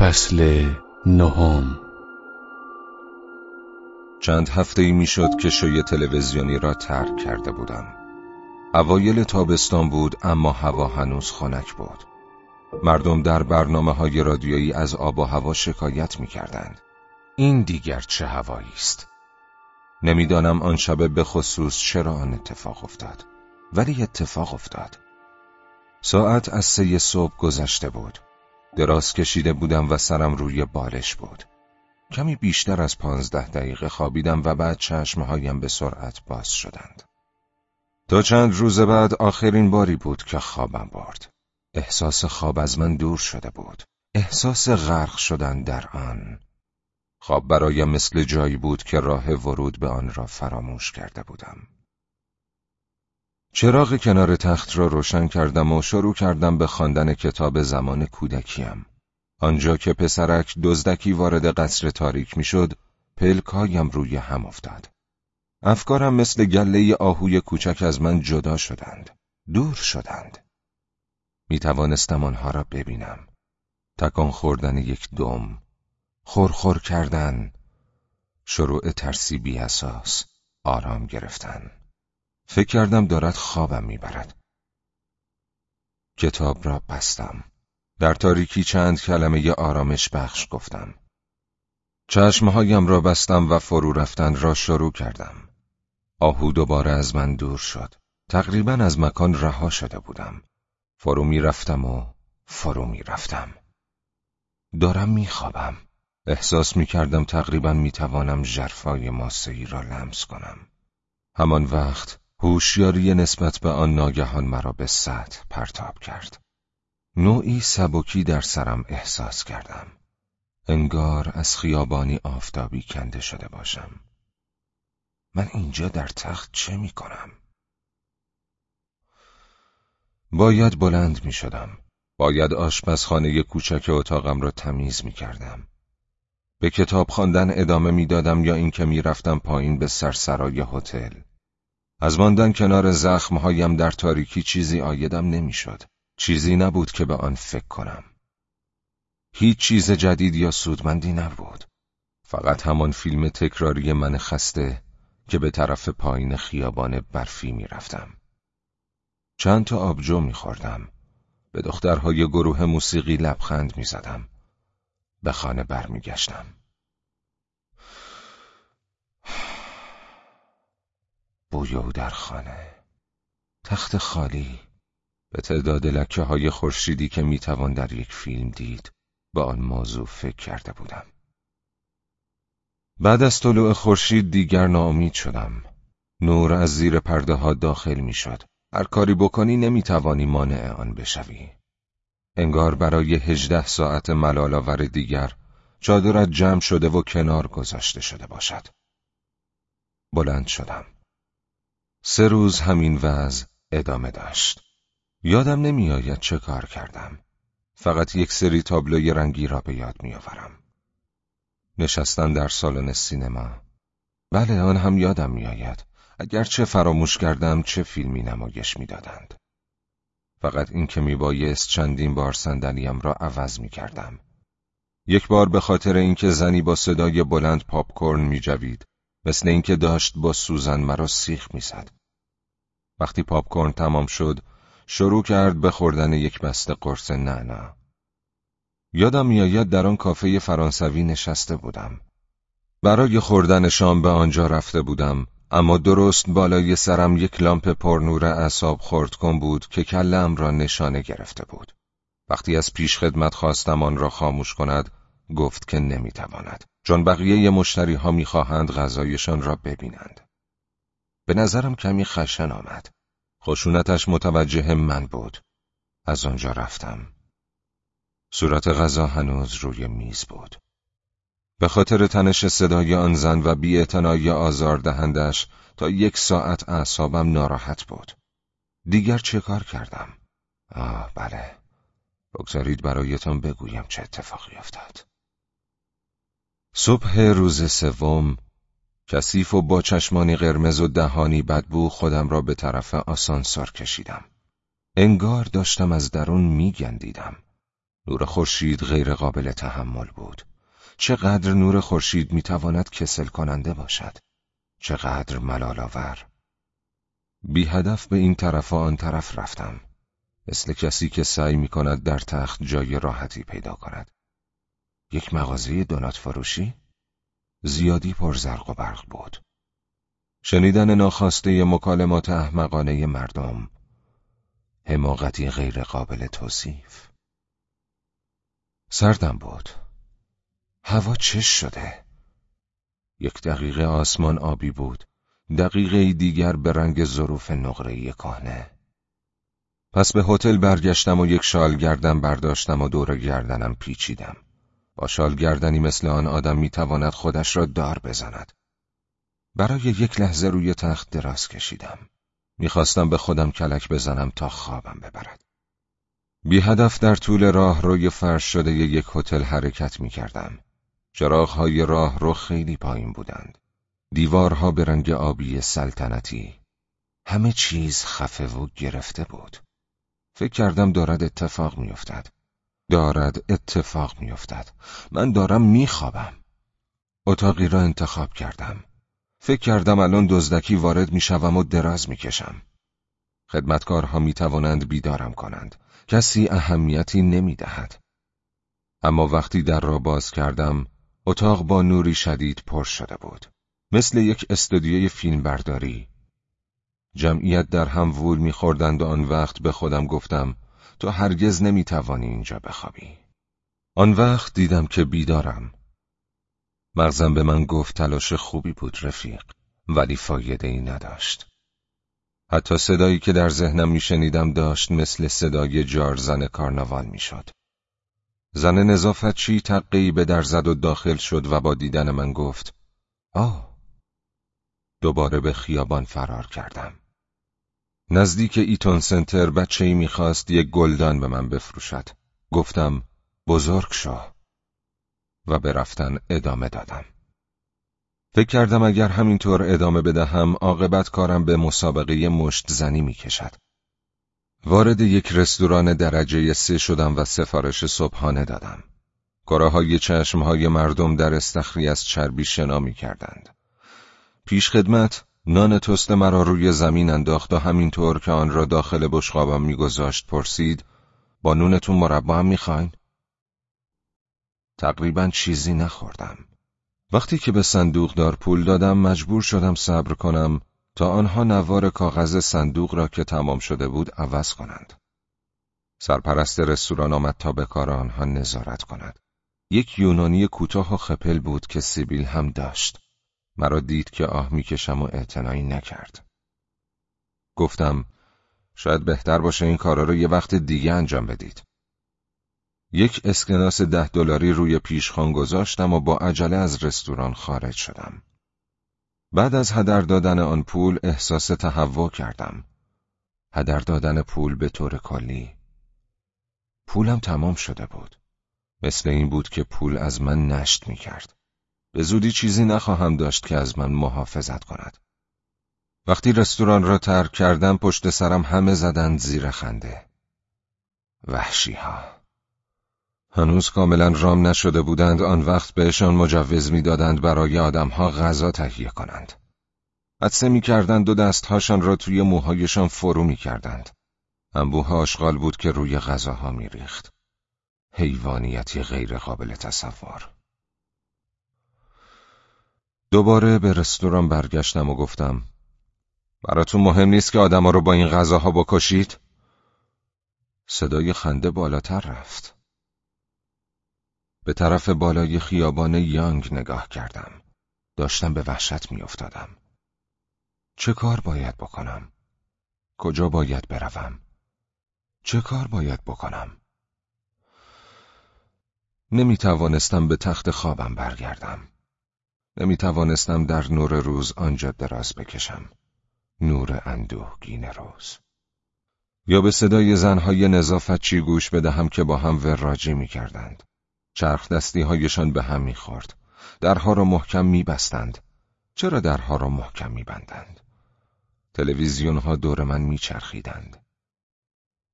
فصل نهم. چند هفته ای می شد که شوی تلویزیونی را ترک کرده بودم. اوایل تابستان بود اما هوا هنوز خنک بود. مردم در برنامه های رادیویی از آب و هوا شکایت می کردند. این دیگر چه هوایی است؟ نمی‌دانم آن شب به خصوص چرا آن اتفاق افتاد. ولی اتفاق افتاد. ساعت از سه صبح گذشته بود. دراز کشیده بودم و سرم روی بالش بود. کمی بیشتر از پانزده دقیقه خوابیدم و بعد چشمهایم به سرعت باز شدند. تا چند روز بعد آخرین باری بود که خوابم برد. احساس خواب از من دور شده بود. احساس غرق شدن در آن. خواب برایم مثل جایی بود که راه ورود به آن را فراموش کرده بودم. چراغ کنار تخت را روشن کردم و شروع کردم به خواندن کتاب زمان کودکیم. آنجا که پسرک دزدکی وارد قصر تاریک می‌شد، پلکایم روی هم افتاد. افکارم مثل گله آهوی کوچک از من جدا شدند. دور شدند. می توانستم آنها را ببینم. تکان خوردن یک دم. خورخور کردن. شروع ترسیبی اساس. آرام گرفتن. فکر کردم دارد خوابم می‌برد. کتاب را بستم. در تاریکی چند کلمه آرامش بخش گفتم. چشمهایم را بستم و فرو رفتن را شروع کردم. آهو دوباره از من دور شد. تقریبا از مکان رها شده بودم. فرو می رفتم و فرو می رفتم. دارم می خوابم. احساس می کردم تقریبا می توانم جرفای ماسهی را لمس کنم. همان وقت هوشیاری نسبت به آن ناگهان مرا به سطح پرتاب کرد. نوعی سبکی در سرم احساس کردم. انگار از خیابانی آفتابی کنده شده باشم. من اینجا در تخت چه می کنم؟ باید بلند می شدم. باید آشپزخانه کوچک اتاقم را تمیز می کردم. به کتاب خواندن ادامه می دادم یا اینکه می رفتم پایین به سرسرای هتل. از ماندن کنار زخمهایم در تاریکی چیزی آیدم نمی‌شد. چیزی نبود که به آن فکر کنم. هیچ چیز جدید یا سودمندی نبود. فقط همان فیلم تکراری من خسته که به طرف پایین خیابان برفی می‌رفتم. چند تا آبجو میخوردم. به دخترهای گروه موسیقی لبخند می‌زدم. به خانه برمیگشتم. بوی او در خانه. تخت خالی به تعداد لکه های خورشیدی که می‌توان در یک فیلم دید با آن موضوع فکر کرده بودم. بعد از طلوع خورشید دیگر ناامید شدم. نور از زیر پرده ها داخل می‌شد. هر کاری بکنی نمی‌توانی مانع آن بشوی. انگار برای هجده ساعت ملالاور دیگر چادرت جمع شده و کنار گذاشته شده باشد. بلند شدم. سه روز همین وضع ادامه داشت. یادم نمیآید چه کار کردم. فقط یک سری تابلوی رنگی را به یاد میآورم. نشستن در سالن سینما. بله آن هم یادم میآید. اگر چه فراموش کردم چه فیلمی نمایش می‌دادند. فقط این که میبایست چندین بار صندلیم را عوض می‌کردم. یک بار به خاطر اینکه زنی با صدای بلند پاپکورن میجوید مثل اینکه داشت با سوزن مرا سیخ می‌زد. وقتی پاپکورن تمام شد، شروع کرد به خوردن یک بسته قرص نعنا. یادم میآید در آن کافه فرانسوی نشسته بودم. برای خوردن شام به آنجا رفته بودم، اما درست بالای سرم یک لامپ پرنور اعصاب خورد کن بود که کلم را نشانه گرفته بود. وقتی از پیش خدمت خواستم آن را خاموش کند، گفت که نمی‌تواند. چون بقیه مشتری ها می‌خواهند غذایشان را ببینند. به نظرم کمی خشن آمد. خشونتش متوجه من بود. از آنجا رفتم. صورت غذا هنوز روی میز بود. به خاطر تنش صدای آن زن و بیاعتنایی آزار دهندش تا یک ساعت اعصابم ناراحت بود. دیگر چه کار کردم؟ آه بله. بگذارید برایتان بگویم چه اتفاقی افتاد. صبح روز سوم کثیف و با چشمانی قرمز و دهانی بدبو خودم را به طرف آسانسور کشیدم. انگار داشتم از درون میگندیدم. نور خورشید غیر قابل تحمل بود. چقدر نور خورشید می‌تواند کسل کننده باشد؟ چقدر ملالآور؟ بی هدف به این طرف و آن طرف رفتم. مثل کسی که سعی می کند در تخت جای راحتی پیدا کند. یک مغازه دونات فروشی؟ زیادی پرزرق و برق بود. شنیدن ناخواسته مکالمات احمقانه مردم حماقتی غیر قابل توصیف. سردم بود. هوا چش شده. یک دقیقه آسمان آبی بود. دقیقه دیگر به رنگ ظروف نقره کهنه. پس به هتل برگشتم و یک شال گردن برداشتم و دور گردنم پیچیدم. با شال گردنی مثل آن آدم می‌تواند خودش را دار بزند برای یک لحظه روی تخت دراز کشیدم. می‌خواستم به خودم کلک بزنم تا خوابم ببرد. بی هدف در طول راه روی فرش شده یک هتل حرکت می‌کردم. چراغهای راه رو خیلی پایین بودند. دیوارها به رنگ آبی سلطنتی. همه چیز خفه و گرفته بود. فکر کردم دارد اتفاق میافتد. دارد اتفاق میافتد. من دارم میخوابم. اتاقی را انتخاب کردم. فکر کردم الان دزدکی وارد می‌شوم و دراز می‌کشم. خدمتکارها می توانند بیدارم کنند. کسی اهمیتی نمی دهد. اما وقتی در را باز کردم، اتاق با نوری شدید پر شده بود. مثل یک استودیوی فیلم برداری. جمعیت در هم وول میخوردند و آن وقت به خودم گفتم تو هرگز نمی‌توانی اینجا بخوابی. آن وقت دیدم که بیدارم. مغزم به من گفت تلاش خوبی بود رفیق ولی فایده ای نداشت حتی صدایی که در ذهنم میشنیدم داشت مثل صدای جارزن کارناوال می‌شد زن نظافت چی تقیی به در زد و داخل شد و با دیدن من گفت آه دوباره به خیابان فرار کردم نزدیک ایتون سنتر بچه ای می‌خواست یک گلدان به من بفروشد گفتم بزرگ شو و به رفتن ادامه دادم. فکر کردم اگر همینطور ادامه بدهم عاقبت کارم به مسابقه مشت زنی می کشد. وارد یک رستوران درجه سه شدم و سفارش صبحانه دادم. های چشم های مردم در استخری از چربی شنا می کردند. پیش خدمت نان توست مرا روی زمین انداخت و همینطور که آن را داخل بشقابم میگذاشت پرسید با نونتون مربا هم می‌خواین؟ تقریبا چیزی نخوردم. وقتی که به صندوق دار پول دادم مجبور شدم صبر کنم تا آنها نوار کاغذ صندوق را که تمام شده بود عوض کنند. سرپرست رستوران آمد تا به کار آنها نظارت کند. یک یونانی کوتاه و خپل بود که سیبیل هم داشت. مرا دید که آه می‌کشم و اعتنایی نکرد. گفتم شاید بهتر باشه این کارا رو یه وقت دیگه انجام بدید. یک اسکناس ده دلاری روی پیشخان گذاشتم و با عجله از رستوران خارج شدم. بعد از هدر دادن آن پول احساس تهوع کردم. هدر دادن پول به طور کلی. پولم تمام شده بود. مثل این بود که پول از من نشت می کرد. به زودی چیزی نخواهم داشت که از من محافظت کند. وقتی رستوران را ترک کردم پشت سرم همه زدند زیر خنده. وحشی ها. هنوز کاملا رام نشده بودند آن وقت بهشان مجوز می‌دادند برای آدمها غذا تهیه کنند. عدسه می‌کردند و دستهاشان را توی موهایشان فرو می‌کردند. انبوه آشغال بود که روی غذاها میریخت. حیوانیتی غیر قابل تصور. دوباره به رستوران برگشتم و گفتم براتون مهم نیست که آدما رو با این غذاها بکشید؟ صدای خنده بالاتر رفت. به طرف بالای خیابان یانگ نگاه کردم. داشتم به وحشت میافتادم. چه کار باید بکنم؟ کجا باید بروم؟ چه کار باید بکنم؟ نمی توانستم به تخت خوابم برگردم. نمی توانستم در نور روز آنجا دراز بکشم. نور اندوهگین روز. یا به صدای زنهای نظافت چی گوش بدهم که با هم وراجی می کردند. چرخ دستی هایشان به هم می‌خورد. درها را محکم میبستند. چرا درها را محکم میبندند؟ تلویزیون ها دور من میچرخیدند.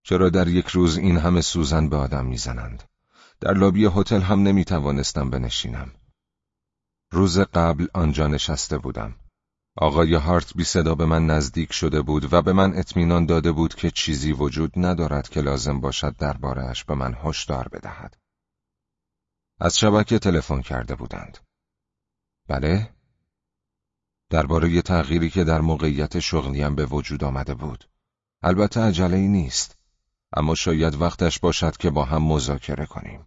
چرا در یک روز این همه سوزن به آدم می‌زنند؟ در لابی هتل هم نمی توانستم بنشینم. روز قبل آنجا نشسته بودم. آقای هارت بی صدا به من نزدیک شده بود و به من اطمینان داده بود که چیزی وجود ندارد که لازم باشد دربارهش به من هشدار بدهد. از شبکه تلفن کرده بودند. بله؟ درباره تغییری که در موقعیت شغلیم به وجود آمده بود. البته عجله نیست. اما شاید وقتش باشد که با هم مذاکره کنیم.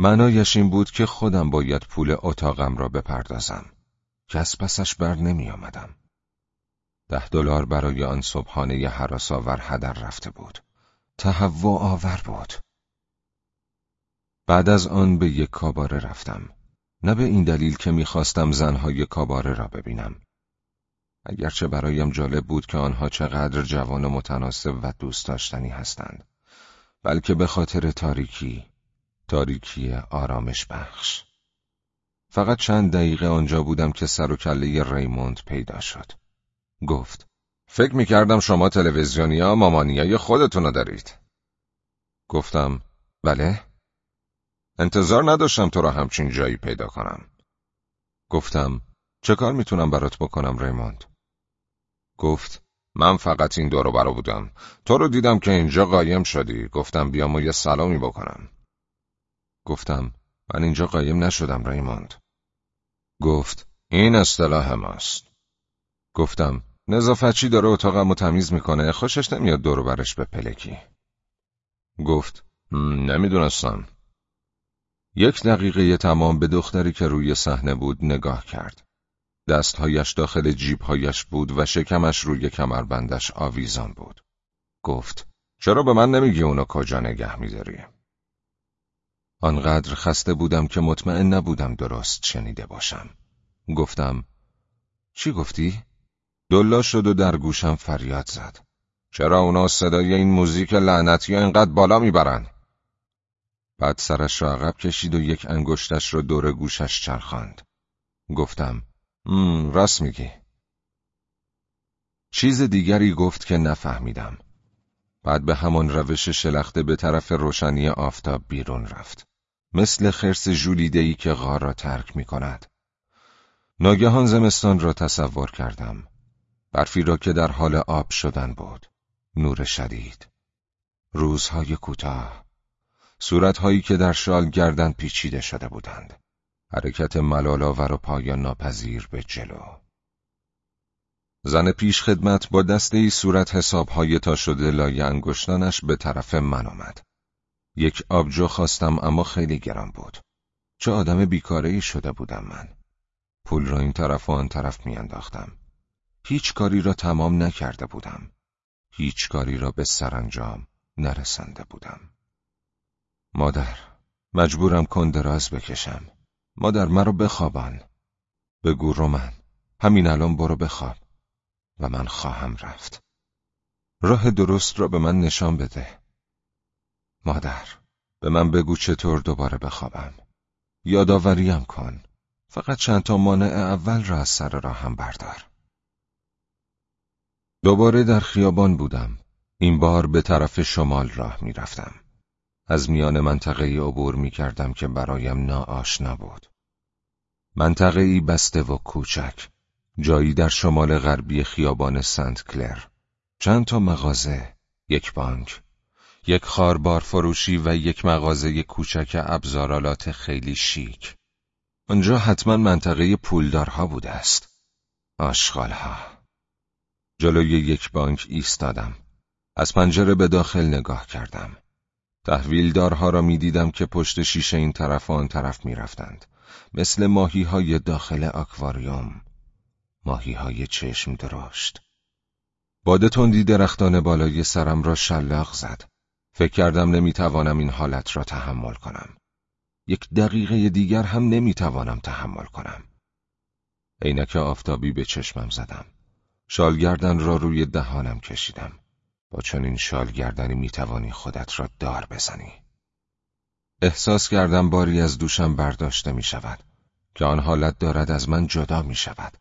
معنایش این بود که خودم باید پول اتاقم را بپردازم. کس پسش بر نمی آمدم. ده دلار برای آن صبحانه حراساور هدر رفته بود. تهوع آور بود. بعد از آن به یک کاباره رفتم. نه به این دلیل که می‌خواستم زنهای کاباره را ببینم. اگرچه برایم جالب بود که آنها چقدر جوان و متناسب و دوست داشتنی هستند. بلکه به خاطر تاریکی، تاریکی آرامش بخش. فقط چند دقیقه آنجا بودم که سر و کله ریموند پیدا شد. گفت فکر می‌کردم شما تلویزیونیا مامانیای خودتونو دارید. گفتم بله؟ انتظار نداشتم تو را همچین جایی پیدا کنم. گفتم چه کار می‌تونم برات بکنم ریموند؟ گفت من فقط این دورو برا بودم. تو رو دیدم که اینجا قایم شدی. گفتم بیام و یه سلامی بکنم. گفتم من اینجا قایم نشدم ریموند. گفت این اصطلاح ماست. گفتم نظافتچی داره اتاقمو تمیز می‌کنه خوشش نمیاد دورو برش به پلکی. گفت نمی‌دونستم. یک دقیقه تمام به دختری که روی صحنه بود نگاه کرد. دستهایش داخل جیبهایش بود و شکمش روی کمربندش آویزان بود. گفت چرا به من نمیگی اونو کجا نگه میداری؟ آنقدر خسته بودم که مطمئن نبودم درست شنیده باشم. گفتم چی گفتی؟ دلا شد و در گوشم فریاد زد. چرا اونا صدای این موزیک لعنتی اینقدر بالا می‌برن؟ بعد سرش را عقب کشید و یک انگشتش را دور گوشش چرخاند. گفتم راست میگی. چیز دیگری گفت که نفهمیدم. بعد به همان روش شلخته به طرف روشنی آفتاب بیرون رفت. مثل خرس ژولیده‌ای که غار را ترک می کند. ناگهان زمستان را تصور کردم. برفی را که در حال آب شدن بود. نور شدید. روزهای کوتاه. صورتهایی که در شال گردن پیچیده شده بودند. حرکت ملالاور و پایان ناپذیر به جلو. زن پیش خدمت با دسته ای صورت حسابهای تا شده لای انگشتانش به طرف من آمد. یک آبجو خواستم اما خیلی گران بود. چه آدم بیکاره شده بودم من. پول را این طرف و آن طرف میانداختم. هیچ کاری را تمام نکرده بودم. هیچ کاری را به سرانجام نرسنده بودم. مادر، مجبورم کندراز بکشم. مادر مرا بخوابان بگو رومن همین الان برو بخواب و من خواهم رفت راه درست را به من نشان بده مادر به من بگو چطور دوباره بخوابم. یادآوریم کن. فقط چند تا مانع اول را از سر راهم بردار. دوباره در خیابان بودم. این بار به طرف شمال راه می‌رفتم از میان منطقه عبور می کردم که برایم ناآشنا بود. منطقه ای بسته و کوچک، جایی در شمال غربی خیابان سنت کلر. چند تا مغازه، یک بانک، یک خاربار فروشی و یک مغازه کوچک ابزارالات خیلی شیک. آنجا حتما منطقه پولدارها بوده است. آشغالها. جلوی یک بانک ایستادم. از پنجره به داخل نگاه کردم. تحویلدارها را می‌دیدم که پشت شیشه این طرف و آن طرف می‌رفتند مثل ماهی های داخل آکواریوم ماهی های چشم درشت باد تندی درختان بالای سرم را شلاق زد فکر کردم نمی‌توانم این حالت را تحمل کنم. یک دقیقه دیگر هم نمی‌توانم تحمل کنم. عینک آفتابی به چشمم زدم. شالگردن را روی دهانم کشیدم. با چنین شال گردنی می‌توانی خودت را دار بزنی. احساس کردم باری از دوشم برداشته می شود که آن حالت دارد از من جدا می شود.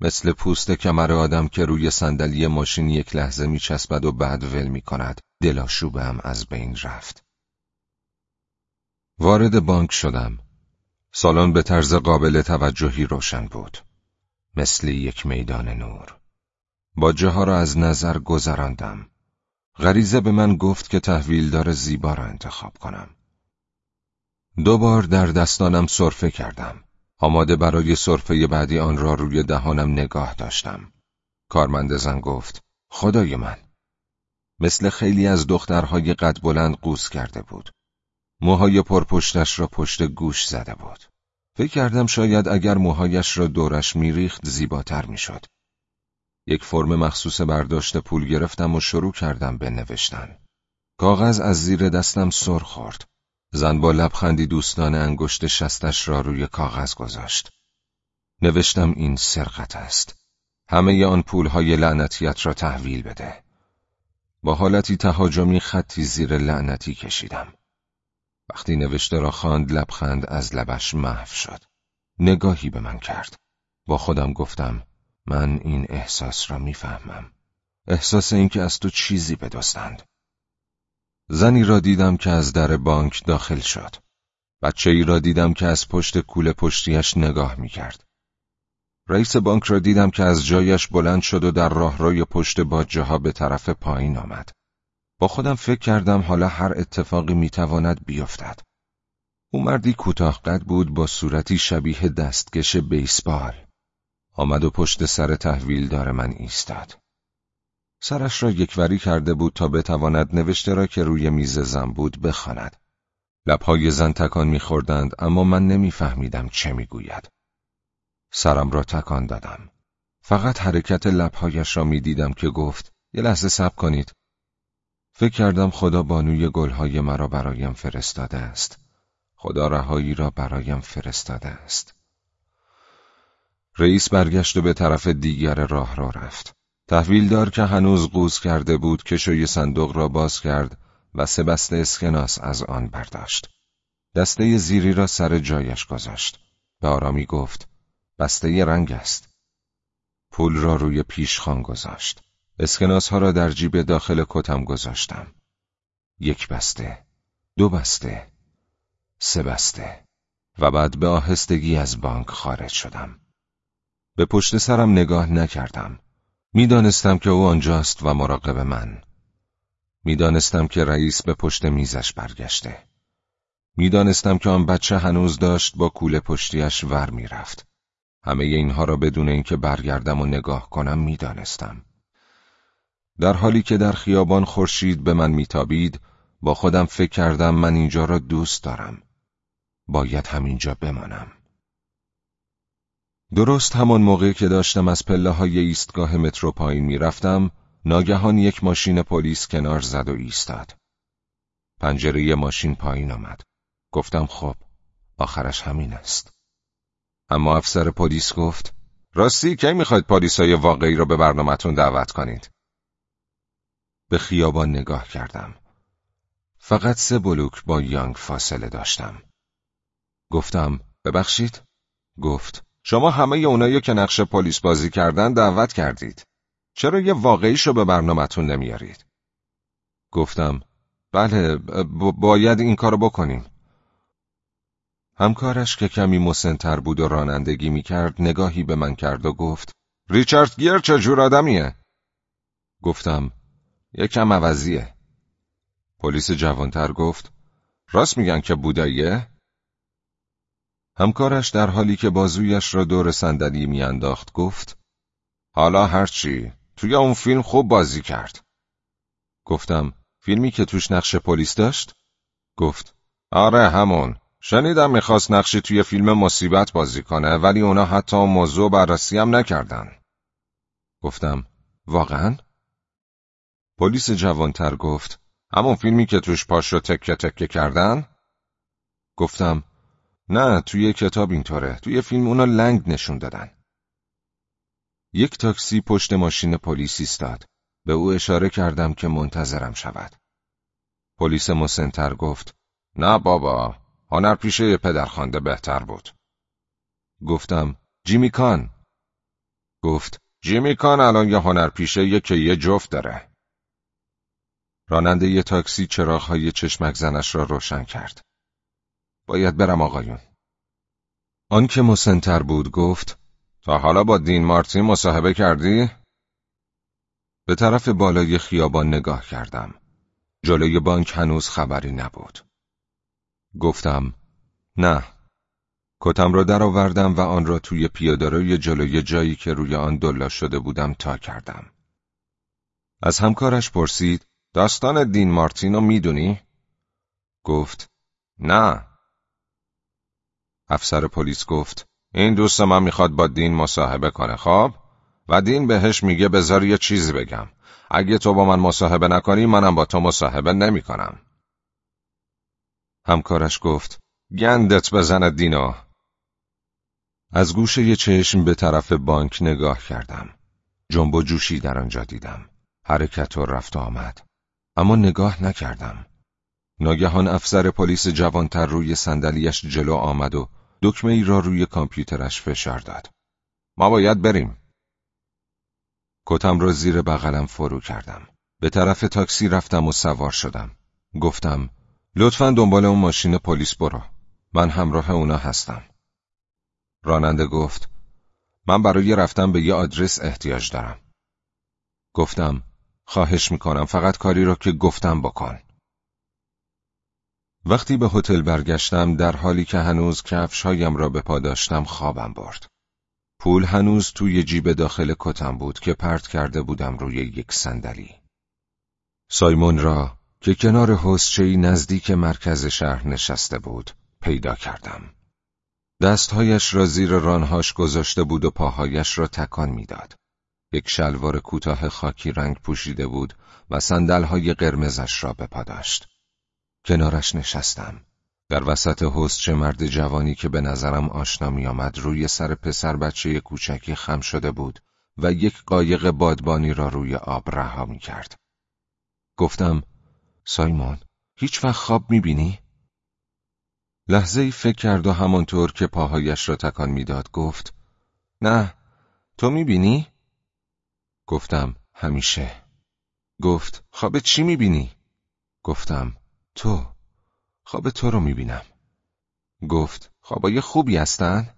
مثل پوست کمر آدم که روی صندلی ماشین یک لحظه می چسبد و بعد ول می کند دلاشوبم از بین رفت. وارد بانک شدم. سالن به طرز قابل توجهی روشن بود. مثل یک میدان نور. باجه ها را از نظر گذراندم. غریزه به من گفت که تحویلدار زیبا را انتخاب کنم. دو بار در دستانم صرفه کردم. آماده برای صرفه بعدی آن را روی دهانم نگاه داشتم. کارمند زن گفت خدای من مثل خیلی از دخترهای قد بلند قوس کرده بود. موهای پرپشتش را پشت گوش زده بود. فکر کردم شاید اگر موهایش را دورش میریخت زیباتر می‌شد. یک فرم مخصوص برداشت پول گرفتم و شروع کردم به نوشتن. کاغذ از زیر دستم سر خورد. زن با لبخندی دوستان انگشت شستش را روی کاغذ گذاشت. نوشتم این سرقت است. همه آن پولهای لعنتیت را تحویل بده. با حالتی تهاجمی خطی زیر لعنتی کشیدم. وقتی نوشته را خواند لبخند از لبش محو شد. نگاهی به من کرد. با خودم گفتم من این احساس را می‌فهمم. احساس اینکه از تو چیزی بدستند. زنی را دیدم که از در بانک داخل شد. بچه ای را دیدم که از پشت کوله پشتیش نگاه می کرد. رئیس بانک را دیدم که از جایش بلند شد و در راهروی پشت باجه ها به طرف پایین آمد. با خودم فکر کردم حالا هر اتفاقی می‌تواند بیفتد. او مردی کوتاه قد بود با صورتی شبیه دستکش بیسبال. آمد و پشت سر تحویل دار من ایستاد. سرش را یکوری کرده بود تا بتواند نوشته را که روی میز زن بود بخواند. لبهای زن تکان میخوردند اما من نمیفهمیدم چه می‌گوید. سرم را تکان دادم. فقط حرکت لبهایش را می‌دیدم که گفت یه لحظه صبر کنید. فکر کردم خدا بانوی گلهای مرا برایم فرستاده است. خدا رهایی را برایم فرستاده است. رئیس برگشت و به طرف دیگر راه را رفت. تحویلدار که هنوز قوز کرده بود کشوی صندوق را باز کرد و سه بسته اسکناس از آن برداشت. دسته زیری را سر جایش گذاشت. به آرامی گفت بسته رنگ است. پول را روی پیشخان گذاشت. اسکناس ها را در جیب داخل کتم گذاشتم. یک بسته، دو بسته، سه بسته و بعد به آهستگی از بانک خارج شدم. به پشت سرم نگاه نکردم. می‌دانستم که او آنجاست و مراقب من. می‌دانستم که رئیس به پشت میزش برگشته. می‌دانستم که آن بچه هنوز داشت با کوله پشتیش ور می‌رفت. همه اینها را بدون اینکه برگردم و نگاه کنم می‌دانستم. در حالی که در خیابان خورشید به من میتابید با خودم فکر کردم من اینجا را دوست دارم. باید همینجا بمانم. درست همان موقع که داشتم از پله های ایستگاه مترو پایین می‌رفتم، ناگهان یک ماشین پلیس کنار زد و ایستاد. پنجره ماشین پایین آمد. گفتم خب، آخرش همین است. اما افسر پلیس گفت راستی کی می‌خواید پلیسای واقعی را به برنامهتون دعوت کنید؟ به خیابان نگاه کردم. فقط سه بلوک با یانگ فاصله داشتم. گفتم ببخشید؟ گفت شما همه اونایی که نقشه پلیس بازی کردن دعوت کردید. چرا یه واقعیش رو به برنامهتون نمیارید؟ گفتم بله باید این کارو بکنیم. همکارش که کمی مسنتر بود و رانندگی می‌کرد نگاهی به من کرد و گفت ریچارد گیر چه جور آدمیه؟ گفتم یکم عوضیه. پلیس جوانتر گفت راست میگن که بوداییه؟ همکارش در حالی که بازویش را دور صندلی میانداخت گفت حالا هرچی توی اون فیلم خوب بازی کرد. گفتم فیلمی که توش نقش پلیس داشت؟ گفت آره همون شنیدم می‌خواست نقشی توی فیلم مصیبت بازی کنه ولی اونا حتی موضوع بررسی هم نکردن. گفتم واقعا؟ پلیس جوانتر گفت همون فیلمی که توش پاش رو تکه تکه کردن؟ گفتم نه توی کتاب اینطوره توی فیلم اونا لنگ نشون دادن. یک تاکسی پشت ماشین پلیس ایستاد. به او اشاره کردم که منتظرم شود. پلیس مسنتر گفت نه بابا هنرپیشه پدرخوانده بهتر بود. گفتم جیمی کان. گفت جیمی کان الان یه هنرپیشه که یه جفت داره. راننده یه تاکسی چراغهای چشمک زنش را روشن کرد. باید برم آقایون. آن که مسنتر بود گفت تا حالا با دین مارتین مصاحبه کردی؟ به طرف بالای خیابان نگاه کردم. جلوی بانک هنوز خبری نبود. گفتم نه. کتم را درآوردم و آن را توی پیادهروی جلوی جایی که روی آن دلا شده بودم تا کردم. از همکارش پرسید داستان دین مارتینو می‌دونی؟ گفت نه. افسر پلیس گفت این دوست من می‌خواد با دین مصاحبه کنه خب و دین بهش میگه بذار یه چیزی بگم اگه تو با من مصاحبه نکنی منم با تو مصاحبه نمی‌کنم. همکارش گفت گندت بزند دینا. از گوشه چشم به طرف بانک نگاه کردم. جنب و جوشی در آنجا دیدم. حرکت و رفت آمد. اما نگاه نکردم. ناگهان افسر پلیس جوانتر روی صندلیاش جلو آمد و دکمه ای را روی کامپیوترش فشار داد. ما باید بریم. کتم را زیر بغلم فرو کردم. به طرف تاکسی رفتم و سوار شدم. گفتم لطفا دنبال اون ماشین پلیس برو. من همراه اونا هستم. راننده گفت من برای رفتن به یه آدرس احتیاج دارم. گفتم خواهش می‌کنم فقط کاری را که گفتم بکن. وقتی به هتل برگشتم در حالی که هنوز کفشهایم را به پا داشتم خوابم برد. پول هنوز توی جیب داخل کتم بود که پرت کرده بودم روی یک صندلی. سایمون را که کنار حسچهی نزدیک مرکز شهر نشسته بود پیدا کردم دستهایش را زیر رانهاش گذاشته بود و پاهایش را تکان می‌داد. یک شلوار کوتاه خاکی رنگ پوشیده بود و صندلهای قرمزش را به پا داشت. کنارش نشستم. در وسط حسچه مرد جوانی که به نظرم آشنا می آمد روی سر پسر بچه کوچکی خم شده بود و یک قایق بادبانی را روی آب رها می کرد. گفتم سایمون هیچ وقت خواب می بینی؟ لحظه ای فکر کرد و همانطور که پاهایش را تکان می‌داد گفت نه تو می‌بینی؟ گفتم همیشه گفت خواب چی می‌بینی؟ گفتم تو خواب تو رو می‌بینم گفت خوابای خوبی هستن؟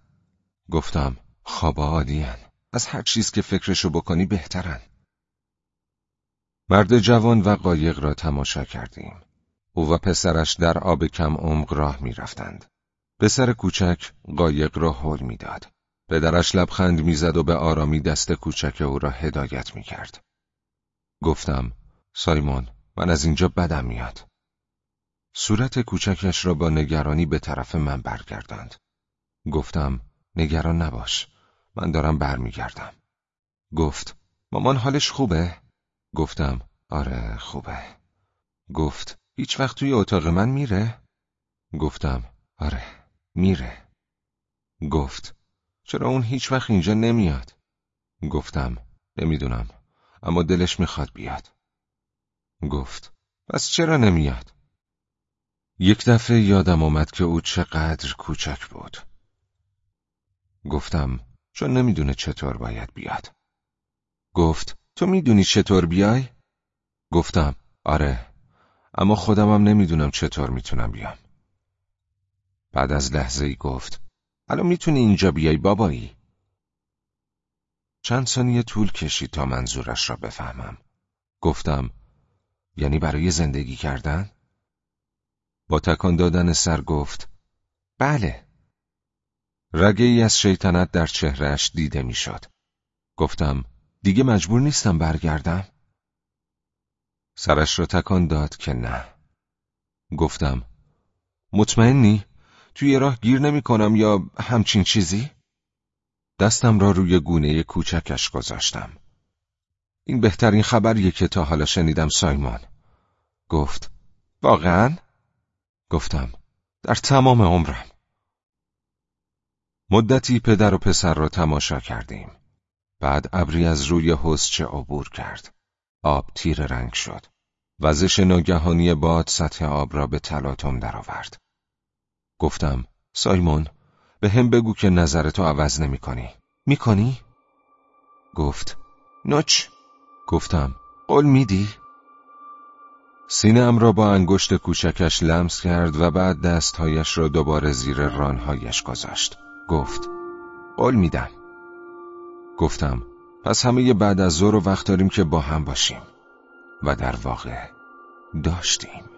گفتم خواب عالی از هر چیز که فکرشو بکنی بهترن مرد جوان و قایق را تماشا کردیم او و پسرش در آب کم عمق راه می رفتند. پسر کوچک قایق را حل می‌داد. پدرش لبخند می‌زد و به آرامی دست کوچک او را هدایت می کرد. گفتم سایمون من از اینجا بدم میاد. صورت کوچکش را با نگرانی به طرف من برگرداند. گفتم نگران نباش. من دارم برمیگردم. گفت مامان حالش خوبه؟ گفتم آره خوبه. گفت هیچ وقت توی اتاق من میره؟ گفتم آره میره گفت چرا اون هیچ وقت اینجا نمیاد؟ گفتم نمی‌دونم اما دلش می‌خواد بیاد گفت پس چرا نمیاد؟ یک دفعه یادم آمد که او چقدر کوچک بود گفتم چون نمی‌دونه چطور باید بیاد گفت تو می‌دونی چطور بیای؟ گفتم آره اما خودمم نمی‌دونم چطور می‌تونم بیام. بعد از لحظه ای گفت الان می‌تونی اینجا بیای بابایی؟ چند ثانیه طول کشید تا منظورش را بفهمم. گفتم یعنی برای زندگی کردن؟ با تکان دادن سر گفت بله. رگه ای از شیطنت در چهرهش دیده می‌شد. گفتم دیگه مجبور نیستم برگردم؟ سرش را تکان داد که نه گفتم مطمئنی؟ توی راه گیر نمی کنم یا همچین چیزی؟ دستم را روی گونه کوچکش گذاشتم این بهترین خبریه که تا حالا شنیدم سایمان گفت واقعا؟ گفتم در تمام عمرم مدتی پدر و پسر را تماشا کردیم بعد ابری از روی حسچه عبور کرد آب تیر رنگ شد. وزش ناگهانی باد سطح آب را به تلاطم درآورد. گفتم سایمون به هم بگو که نظرتو عوض نمی کنی. می کنی؟ گفت نوچ گفتم قول میدی؟ سینم را با انگشت کوچکش لمس کرد و بعد دستهایش را دوباره زیر رانهایش گذاشت گفت قول میدم گفتم پس همه بعد از ظهر وقت داریم که با هم باشیم. و در واقع داشتیم.